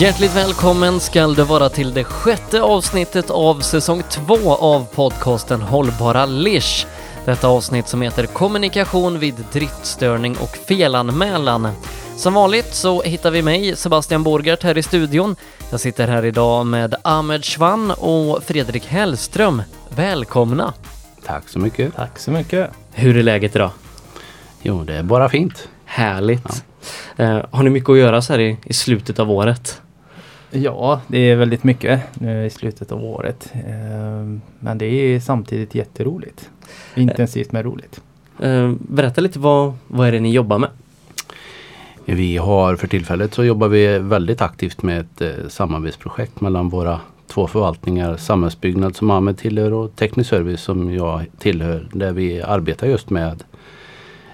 Hjärtligt välkommen skall du vara till det sjätte avsnittet av säsong två av podcasten Hållbara Lish. Detta avsnitt som heter Kommunikation vid driftstörning och felanmälan. Som vanligt så hittar vi mig, Sebastian Borgart, här i studion. Jag sitter här idag med Ahmed Schwann och Fredrik Hellström. Välkomna! Tack så mycket. Tack så mycket. Hur är läget idag? Jo, det är bara fint. Härligt! Eh, har ni mycket att göra så här i, i slutet av året? Ja, det är väldigt mycket nu i slutet av året. Eh, Men det är samtidigt jätteroligt. Intensivt men roligt. Eh, berätta lite, vad, vad är det ni jobbar med? Vi har för tillfället så jobbar vi väldigt aktivt med ett eh, samarbetsprojekt mellan våra två förvaltningar, samhällsbyggnad som Ahmed tillhör och teknisk service som jag tillhör. Där vi arbetar just med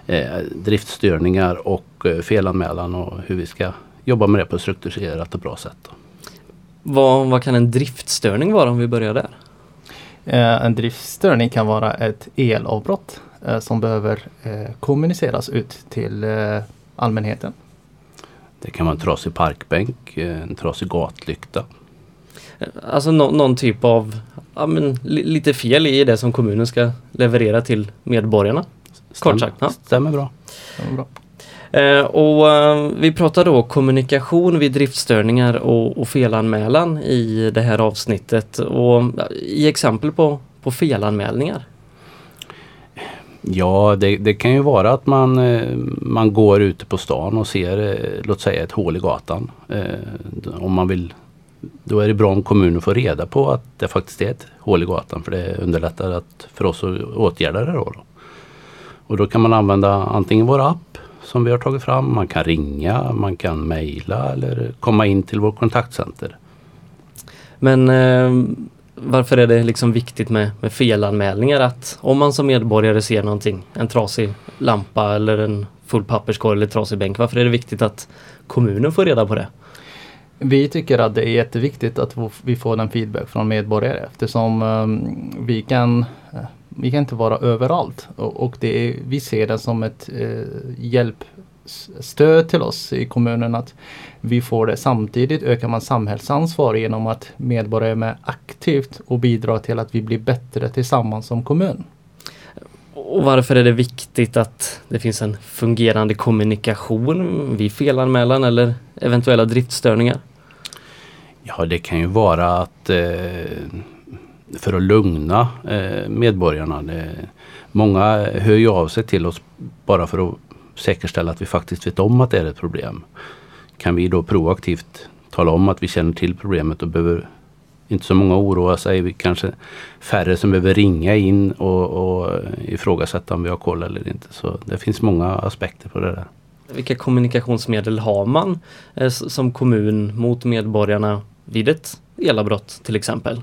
eh, driftstörningar och eh, felanmälan och hur vi ska jobba med det på ett strukturerat och bra sätt. Då. Vad, vad kan en driftstörning vara om vi börjar där? Eh, En driftstörning kan vara ett elavbrott eh, som behöver eh, kommuniceras ut till allmänheten. Det kan vara en trasig parkbänk, en trasig gatlykta. Alltså nå- någon typ av, ja, men, li- lite fel i det som kommunen ska leverera till medborgarna. Kort sagt, ja. Stämmer bra. Var bra. Eh, och eh, vi pratar då kommunikation vid driftstörningar och, och felanmälan i det här avsnittet och eh, i exempel på, på felanmälningar. Ja, det, det kan ju vara att man, eh, man går ute på stan och ser, eh, låt säga ett hål i gatan. Eh, Om man vill, då är det bra om kommunen får reda på att det faktiskt är ett hål i gatan för det underlättar att, för oss att åtgärda det. Då, då. Och då kan man använda antingen vår app som vi har tagit fram, man kan ringa, man kan mejla eller komma in till vårt kontaktcenter. Men eh, varför är det liksom viktigt med, med felanmälningar att om man som medborgare ser någonting, en trasig lampa eller en full papperskorg eller trasig bänk, varför är det viktigt att kommunen får reda på det? Vi tycker att det är jätteviktigt att vi får den feedback från medborgare eftersom um, vi kan eh, vi kan inte vara överallt och, och det är, vi ser det som ett eh, hjälpstöd till oss i kommunen att vi får det. Samtidigt ökar man samhällsansvar genom att medborgare är med aktivt och bidrar till att vi blir bättre tillsammans som kommun. Och varför är det viktigt att det finns en fungerande kommunikation vid felanmälan eller eventuella driftstörningar? Ja, det kan ju vara att eh, för att lugna eh, medborgarna. Det, många hör ju av sig till oss bara för att säkerställa att vi faktiskt vet om att det är ett problem. Kan vi då proaktivt tala om att vi känner till problemet och behöver inte så många oroa sig. Vi kanske färre som behöver ringa in och, och ifrågasätta om vi har koll eller inte. Så det finns många aspekter på det där. Vilka kommunikationsmedel har man eh, som kommun mot medborgarna vid ett elavbrott till exempel?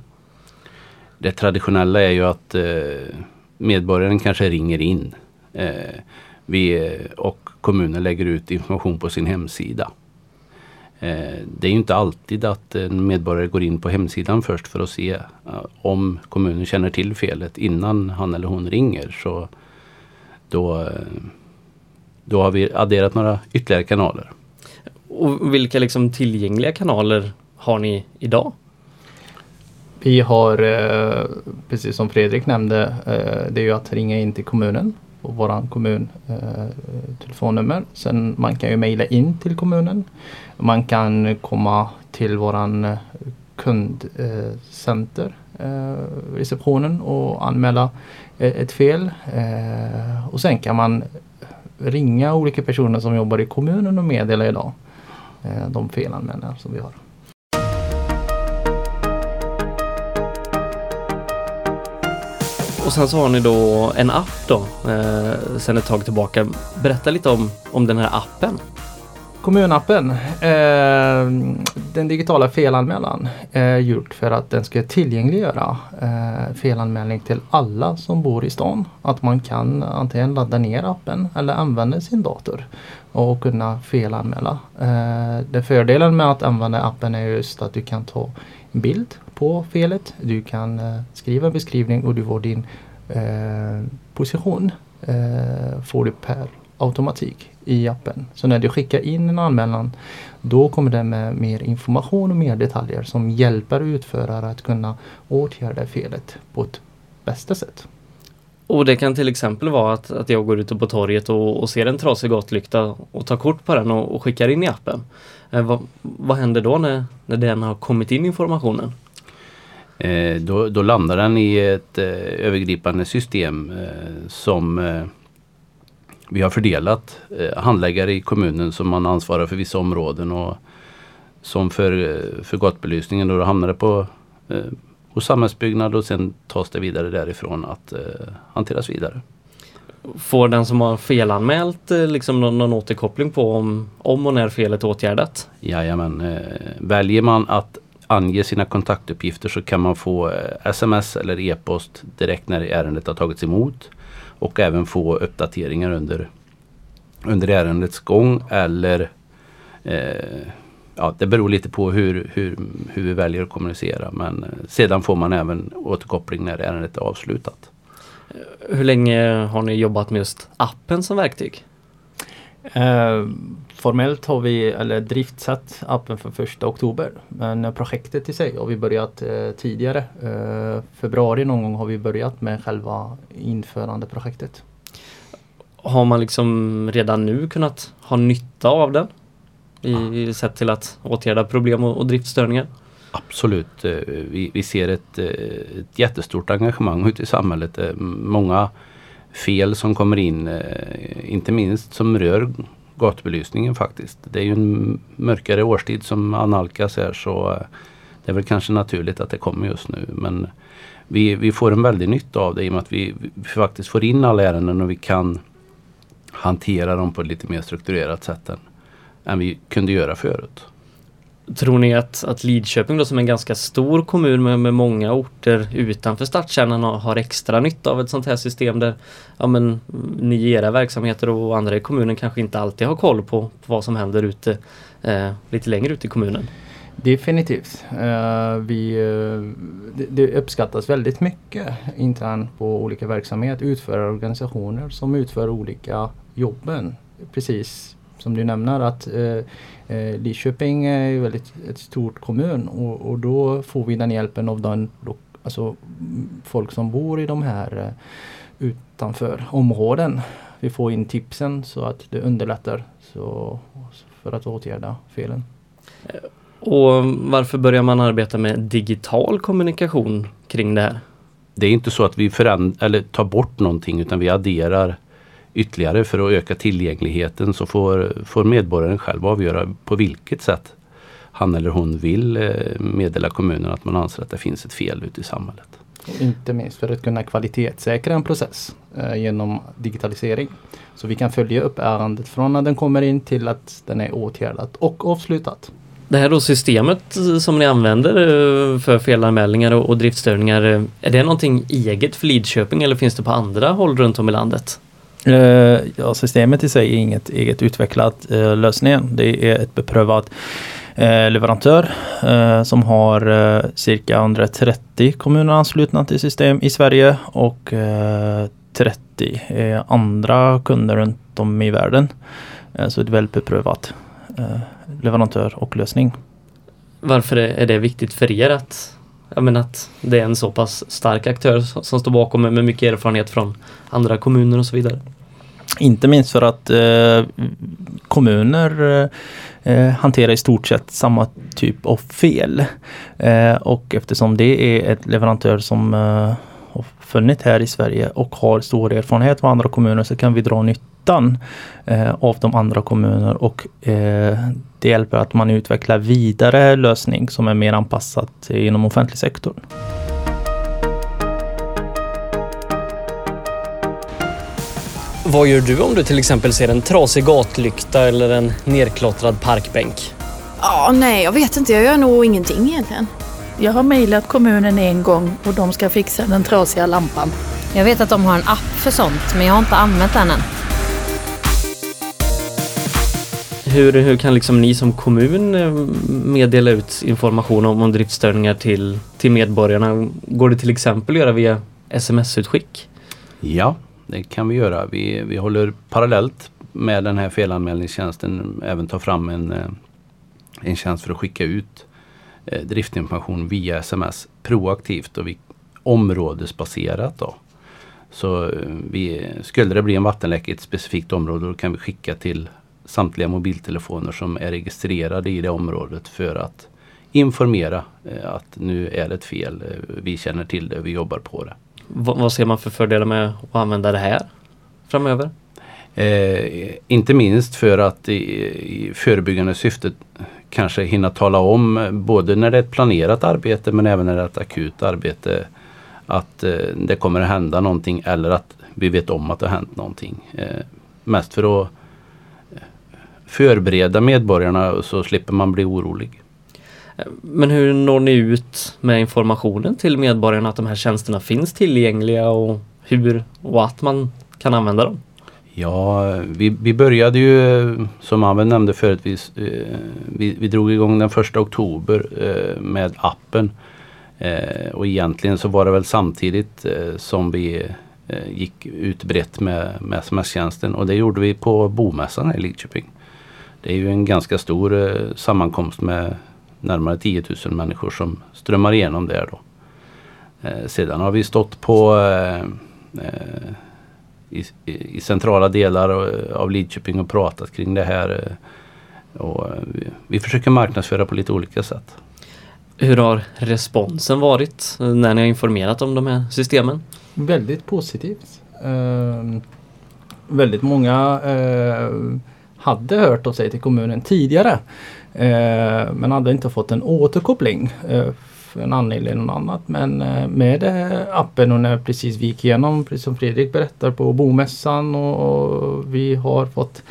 Det traditionella är ju att eh, medborgaren kanske ringer in. Eh, vi, eh, och kommunen lägger ut information på sin hemsida. Eh, det är inte alltid att en medborgare går in på hemsidan först för att se om kommunen känner till felet innan han eller hon ringer. Så då, då har vi adderat några ytterligare kanaler. Och vilka liksom tillgängliga kanaler har ni idag? Vi har, eh, precis som Fredrik nämnde, eh, det är ju att ringa in till kommunen på våran kommun eh, telefonnummer. Sen man kan ju mejla in till kommunen. Man kan komma till våran kundcenter, receptionen och anmäla ett fel. Och sen kan man ringa olika personer som jobbar i kommunen och meddela idag de felanmälningar som vi har. Och sen så har ni då en app då eh, sen ett tag tillbaka. Berätta lite om, om den här appen. Kommunappen, eh, den digitala felanmälan är gjort för att den ska tillgängliggöra eh, felanmälning till alla som bor i stan. Att man kan antingen ladda ner appen eller använda sin dator och kunna felanmäla. Eh, det fördelen med att använda appen är just att du kan ta en bild på felet. Du kan eh, skriva en beskrivning och du får din eh, position eh, får du per automatik i appen. Så när du skickar in en anmälan då kommer den med mer information och mer detaljer som hjälper utförare att kunna åtgärda felet på ett bästa sätt. Och det kan till exempel vara att, att jag går ute på torget och, och ser en trasig gatlykta och tar kort på den och, och skickar in i appen. Eh, vad, vad händer då när, när den har kommit in informationen? Eh, då, då, landar den i ett eh, övergripande system eh, som vi har fördelat handläggare i kommunen som man ansvarar för vissa områden och som för, för gatubelysningen då hamnar det på hos samhällsbyggnad och sen tas det vidare därifrån att hanteras vidare. Får den som har felanmält liksom någon, någon återkoppling på om, om och när felet är åtgärdat? Jajamän. Väljer man att ange sina kontaktuppgifter så kan man få eh, sms eller e-post direkt när ärendet har tagits emot. Och även få uppdateringar under, under ärendets gång eller eh, ja, det beror lite på hur, hur, hur vi väljer att kommunicera men eh, sedan får man även återkoppling när ärendet är avslutat. Hur länge har ni jobbat med just appen som verktyg? Eh, formellt har vi eller driftsatt appen för första oktober. Men projektet i sig har vi börjat eh, tidigare. Eh, februari någon gång har vi börjat med själva införandeprojektet. Har man liksom redan nu kunnat ha nytta av den? I ja. sett till att åtgärda problem och, och driftstörningar? Absolut. Vi, vi ser ett, ett jättestort engagemang ute i samhället. Många fel som kommer in, eh, inte minst som rör gatubelysningen faktiskt. Det är ju en mörkare årstid som analkas här så eh, det är väl kanske naturligt att det kommer just nu. Men vi, vi får en väldig nytta av det i och med att vi, vi faktiskt får in alla ärenden och vi kan hantera dem på ett lite mer strukturerat sätt än, än vi kunde göra förut. Tror ni att, att Lidköping då som är en ganska stor kommun med, med många orter utanför stadskärnan har, har, extra nytta av ett sånt här system där ja, men, ni i era verksamheter och andra i kommunen kanske inte alltid har koll på, på vad som händer ute eh, lite längre ut i kommunen? Definitivt. Uh, vi, uh, det, det, uppskattas väldigt mycket internt på olika verksamheter, utförarorganisationer som utför olika jobben. Precis som du nämner att uh, Eh, Lidköping är ju väldigt ett stort kommun och, och då får vi den hjälpen av den, alltså folk som bor i de här eh, utanför områden. Vi får in tipsen så att det underlättar så, för att åtgärda felen. Och varför börjar man arbeta med digital kommunikation kring det här? Det är inte så att vi föränd- eller tar bort någonting utan vi adderar ytterligare för att öka tillgängligheten så får, får medborgaren själv avgöra på vilket sätt han eller hon vill eh, meddela kommunen att man anser att det finns ett fel ute i samhället. inte minst för att kunna kvalitetssäkra en process eh, genom digitalisering. Så vi kan följa upp ärendet från när den kommer in till att den är åtgärdad och avslutat. Det här då systemet som ni använder eh, för felanmälningar och driftstörningar, är det någonting eget för Lidköping eller finns det på andra håll runt om i landet? Eh, ja, systemet i sig är inget eget utvecklat eh, lösning. Det är ett beprövat eh, leverantör som har cirka 130 kommuner anslutna till system i Sverige och 30 andra kunder runt om i världen. så ett väl beprövat leverantör och lösning. Varför är det viktigt för er att, jag menar att det är en så pass stark aktör som står bakom med mycket erfarenhet från andra kommuner och så vidare? Inte minst för att eh, kommuner eh, eh, hanterar i stort sett samma typ av fel. Eh, och eftersom det är ett leverantör som eh, har funnit här i Sverige och har stor erfarenhet av andra kommuner så kan vi dra nytta nyttan eh, av de andra kommunerna och eh, det hjälper att man utvecklar vidare lösning som är mer anpassat inom offentlig sektor. Vad gör du om du till exempel ser en trasig gatlykta eller en nerklottrad parkbänk? Ja, nej, jag vet inte. Jag gör nog ingenting egentligen. Jag har mejlat kommunen en gång och de ska fixa den trasiga lampan. Jag vet att de har en app för sånt, men jag har inte använt den än. Hur, hur kan liksom ni som kommun eh, meddela ut information om, om driftstörningar till, till medborgarna? Går det till exempel att göra via sms-utskick? Ja, det kan vi göra. Vi, vi håller parallellt med den här felanmälningstjänsten även ta fram en, eh, en tjänst för att skicka ut eh, driftinformation via sms proaktivt och vi, områdesbaserat. Då. Så vi, skulle det bli en vattenläcka i ett specifikt område då kan vi skicka till samtliga mobiltelefoner som är registrerade i det området för att informera eh, att nu är det ett fel. Eh, vi känner till det, vi jobbar på det. V vad ser man för fördelar med att använda det här framöver? Eh, inte minst för att i, i förebyggande syfte kanske hinna tala om eh, både när det är ett planerat arbete men även när det är ett akut arbete att eh, det kommer att hända någonting eller att vi vet om att det har hänt någonting. Eh, mest för att förbereda medborgarna så slipper man bli orolig. Men hur når ni ut med informationen till medborgarna att de här tjänsterna finns tillgängliga och hur och att man kan använda dem? Ja, vi, vi började ju som Aven nämnde förut, vi, eh, vi, vi drog igång den första oktober eh, med appen. Eh, och egentligen så var det väl samtidigt som vi gick ut brett med, med sms-tjänsten och det gjorde vi på Bomässan i Lidköping. Det är ju en ganska stor sammankomst med närmare 10 000 människor som strömmar igenom där då. sedan har vi stått på i, i centrala delar av Lidköping och pratat kring det här. Eh, och eh, vi, vi försöker marknadsföra på lite olika sätt. Hur har responsen varit när ni har informerat om de här systemen? Väldigt positivt. Uh, väldigt många uh, hade hört av sig till kommunen tidigare eh, men hade inte fått en återkoppling eh, för en anledning eller något annat. Men eh, med eh, appen och när precis vi gick igenom, precis som Fredrik berättar på bomässan och vi har fått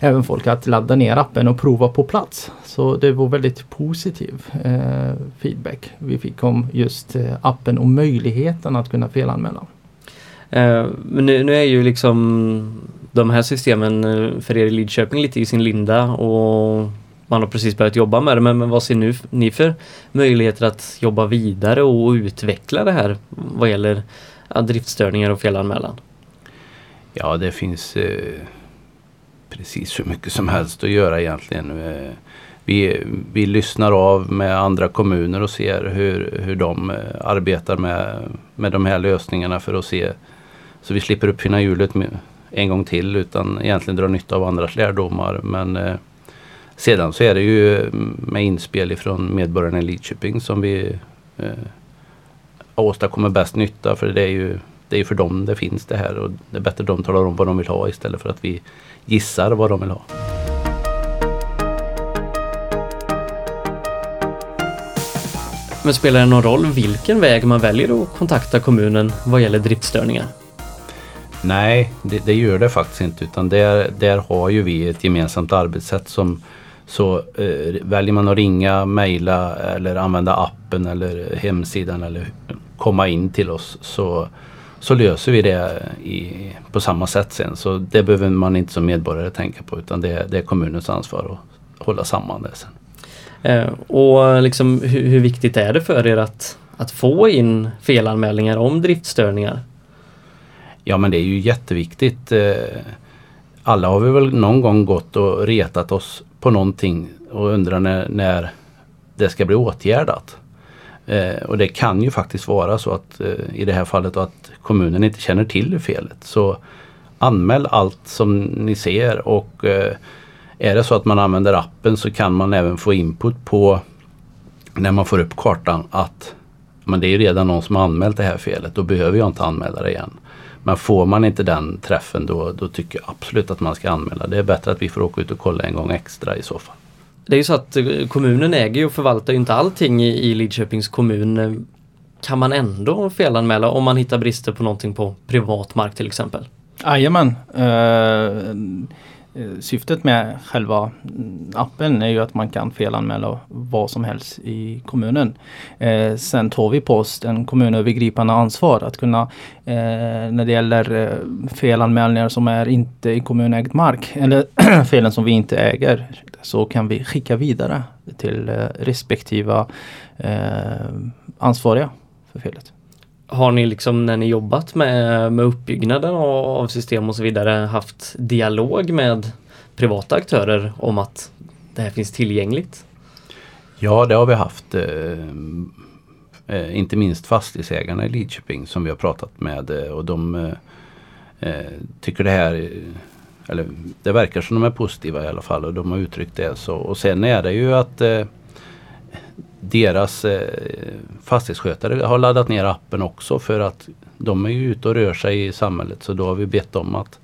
även folk att ladda ner appen och prova på plats. Så det var väldigt positiv eh, feedback vi fick om just eh, appen och möjligheten att kunna felanmäla. Eh, men nu, nu, är ju liksom de här systemen eh, för er i Lidköping lite i sin linda och man har precis börjat jobba med det men, men vad ser nu, ni för möjligheter att jobba vidare och utveckla det här vad gäller driftstörningar och felanmälan? Ja det finns eh, precis hur mycket som helst att göra egentligen. Eh, vi, vi lyssnar av med andra kommuner och ser hur, hur de eh, arbetar med, med de här lösningarna för att se så vi slipper uppfinna hjulet en gång till utan egentligen dra nytta av andras lärdomar. Men eh, sedan så är det ju med inspel ifrån medborgarna i Lidköping som vi eh, åstadkommer bäst nytta för det är ju det är för dem det finns det här och det är bättre att de talar om vad de vill ha istället för att vi gissar vad de vill ha. Men spelar det någon roll vilken väg man väljer att kontakta kommunen vad gäller driftstörningar? Nej, det, det gör det faktiskt inte utan där, där har ju vi ett gemensamt arbetssätt som så eh, väljer man att ringa, mejla eller använda appen eller hemsidan eller komma in till oss så, så löser vi det i, på samma sätt sen. Så det behöver man inte som medborgare tänka på utan det, det är kommunens ansvar att hålla samman det sen. Eh, och liksom, hur, hur, viktigt är det för er att, att få in felanmälningar om driftstörningar? Ja men det är ju jätteviktigt. Eh, alla har vi väl någon gång gått och retat oss på någonting och undrar när, när det ska bli åtgärdat. Eh, och det kan ju faktiskt vara så att eh, i det här fallet att kommunen inte känner till felet. Så anmäl allt som ni ser och eh, är det så att man använder appen så kan man även få input på när man får upp kartan att men det är redan någon som har anmält det här felet. Då behöver jag inte anmäla det igen. Men får man inte den träffen då, då tycker jag absolut att man ska anmäla. Det är bättre att vi får åka ut och kolla en gång extra i så fall. Det är ju så att eh, kommunen äger och förvaltar inte allting i, i Lidköpings kommun. Kan man ändå felanmäla om man hittar brister på någonting på privat mark till exempel? Jajamän. Uh, Eh, Eh, syftet med själva mm, appen är ju att man kan felanmäla vad som helst i kommunen. Eh, sen tar vi på oss en kommunövergripande ansvar att kunna eh, när det gäller eh, felanmälningar som är inte i kommunägd mark eller felen som vi inte äger så kan vi skicka vidare till eh, respektiva eh, ansvariga för felet. Har ni liksom när ni jobbat med, med uppbyggnaden av, av system och så vidare haft dialog med privata aktörer om att det här finns tillgängligt? Ja, det har vi haft. Eh, eh inte minst fastighetsägarna i Lidköping som vi har pratat med eh, och de eh, eh, tycker det här eller det verkar som de är positiva i alla fall och de har uttryckt det. Så, och sen är det ju att eh, deras eh, fastighetsskötare har laddat ner appen också för att de är ju ute och rör sig i samhället så då har vi bett dem att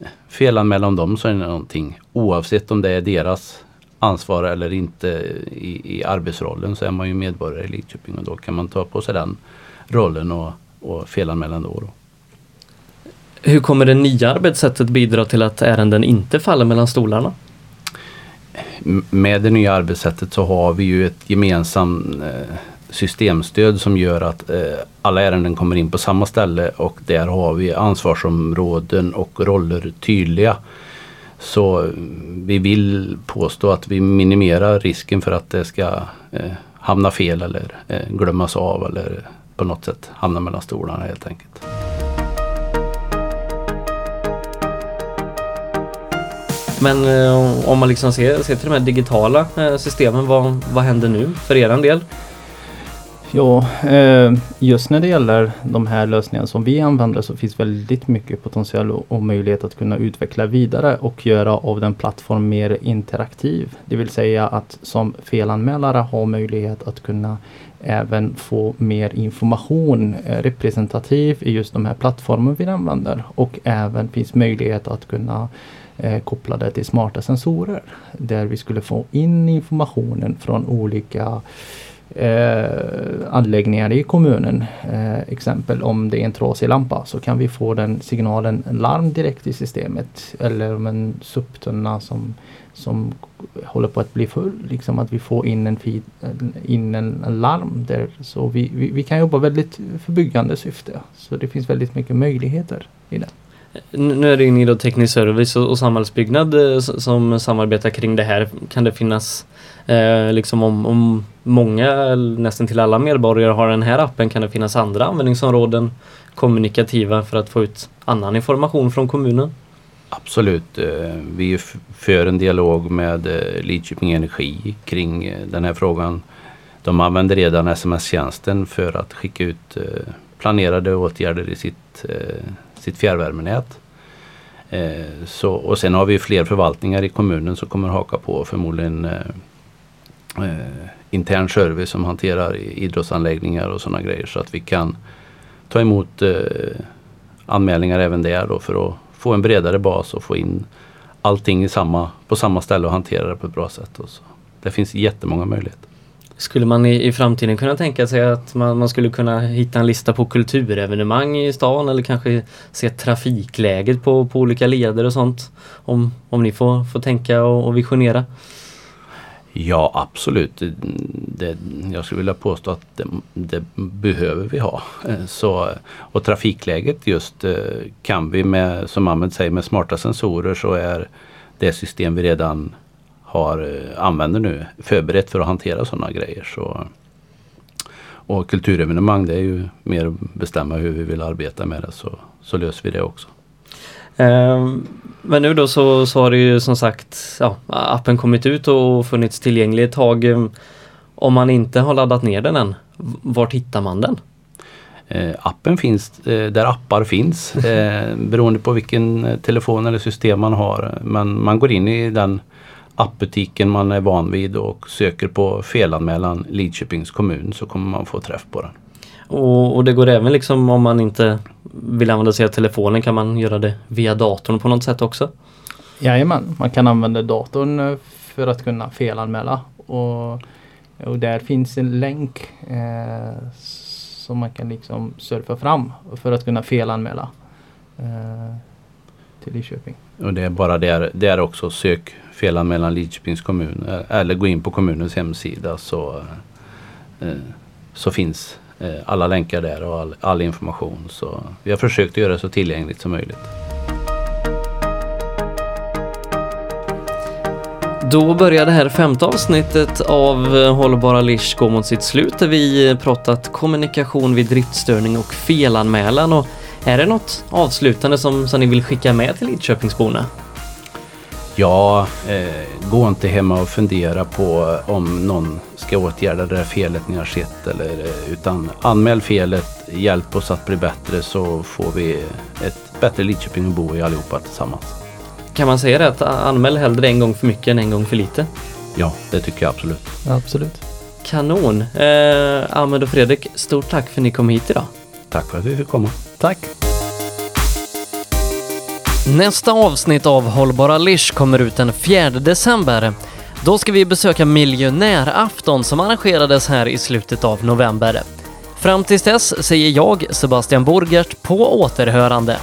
eh, felanmäla om dem så är det någonting oavsett om det är deras ansvar eller inte i, i arbetsrollen så är man ju medborgare i Lidköping och då kan man ta på sig den rollen och, och felanmäla då. då. Hur kommer det nya arbetssättet bidra till att ärenden inte faller mellan stolarna? Med det nya arbetssättet så har vi ju ett gemensamt eh, systemstöd som gör att eh, alla ärenden kommer in på samma ställe och där har vi ansvarsområden och roller tydliga. Så eh, vi vill påstå att vi minimerar risken för att det ska hamna fel eller glömmas av eller på något sätt hamna mellan stolarna helt enkelt. Men eh, om man liksom ser, ser till de här digitala eh, systemen, vad, vad händer nu för er del? Ja, eh, just när det gäller de här lösningarna som vi använder så finns väldigt mycket potential och möjlighet att kunna utveckla vidare och göra av den plattform mer interaktiv. Det vill säga att som felanmälare ha möjlighet att kunna även få mer information eh, representativ i just de här plattformarna vi använder och även finns möjlighet att kunna eh, till smarta sensorer där vi skulle få in informationen från olika eh, anläggningar i kommunen. Eh, exempel om det är en trasig lampa så kan vi få den signalen larm direkt i systemet. Eller om en soptunna som, som håller på att bli full. Liksom att vi får in en, feed, in en, en larm där. Så vi, vi, vi, kan jobba väldigt för byggande syfte. Så det finns väldigt mycket möjligheter i det. Nu är det ju ni då teknisk service och, och samhällsbyggnad eh, som samarbetar kring det här. Kan det finnas Eh, liksom om, om många, nästan till alla medborgare har den här appen kan det finnas andra användningsområden kommunikativa för att få ut annan information från kommunen? Absolut. Eh, vi för en dialog med eh, Lidköping Energi kring den här frågan. De använder redan sms-tjänsten för att skicka ut planerade åtgärder i sitt, sitt fjärrvärmenät. Eh, så, och sen har vi fler förvaltningar i kommunen som kommer haka på förmodligen eh, eh intern service som hanterar idrottsanläggningar och sådana grejer så att vi kan ta emot eh, anmälningar även där då för att få en bredare bas och få in allting i samma, på samma ställe och hantera det på ett bra sätt. Och så. Det finns jättemånga möjligheter. Skulle man i, i framtiden kunna tänka sig att man, man, skulle kunna hitta en lista på kulturevenemang i stan eller kanske se trafikläget på, på olika leder och sånt? Om, om ni får, får tänka och, och visionera? Ja absolut. Det, jag skulle vilja påstå att det, det, behöver vi ha. Så, och trafikläget just eh, kan vi med, som Ahmed säger, med smarta sensorer så är det system vi redan har, eh, använder nu förberett för att hantera sådana grejer. Så, och kulturevenemang det är ju mer att bestämma hur vi vill arbeta med det så, så löser vi det också. Um men nu då så, så har det ju som sagt ja, appen kommit ut och funnits tillgänglig ett tag. Ehm, om man inte har laddat ner den än, vart hittar man den? Eh, appen finns eh, där appar finns eh, beroende på vilken telefon eller system man har. Men man går in i den appbutiken man är van vid och söker på felanmälan Lidköpings kommun så kommer man få träff på den. Och, och, det går även liksom om man inte vill använda sig av telefonen kan man göra det via datorn på något sätt också? Jajamän, man kan använda datorn eh, för att kunna felanmäla. Och, och där finns en länk eh, som man kan liksom surfa fram för att kunna felanmäla eh, till Lidköping. Och det är bara där, där också sök felanmälan Lidköpings kommun eh, eller gå in på kommunens hemsida så, eh, eh, så finns Eh, alla länkar där och all, all, information. Så vi har försökt att göra det så tillgängligt som möjligt. Då börjar det här femte avsnittet av eh, Hållbara Lish gå mot sitt slut där vi pratat kommunikation vid driftstörning och felanmälan. Och är det något avslutande som, som ni vill skicka med till Lidköpingsborna? Ja, eh, gå inte hemma och fundera på om någon ska åtgärda det där felet ni har sett. Eller, eh, utan anmäl felet, hjälp oss att bli bättre så får vi ett bättre Lidköping att bo i allihopa tillsammans. Kan man säga det att anmäl hellre en gång för mycket än en gång för lite? Ja, det tycker jag absolut. Absolut. Kanon! Eh, Ahmed och Fredrik, stort tack för att ni kom hit idag. Tack för att vi fick komma. Tack. Nästa avsnitt av Hållbara Lish kommer ut den 4 december. Då ska vi besöka miljonärafton som arrangerades här i slutet av november. Fram tills dess säger jag, Sebastian Borgert, på återhörande.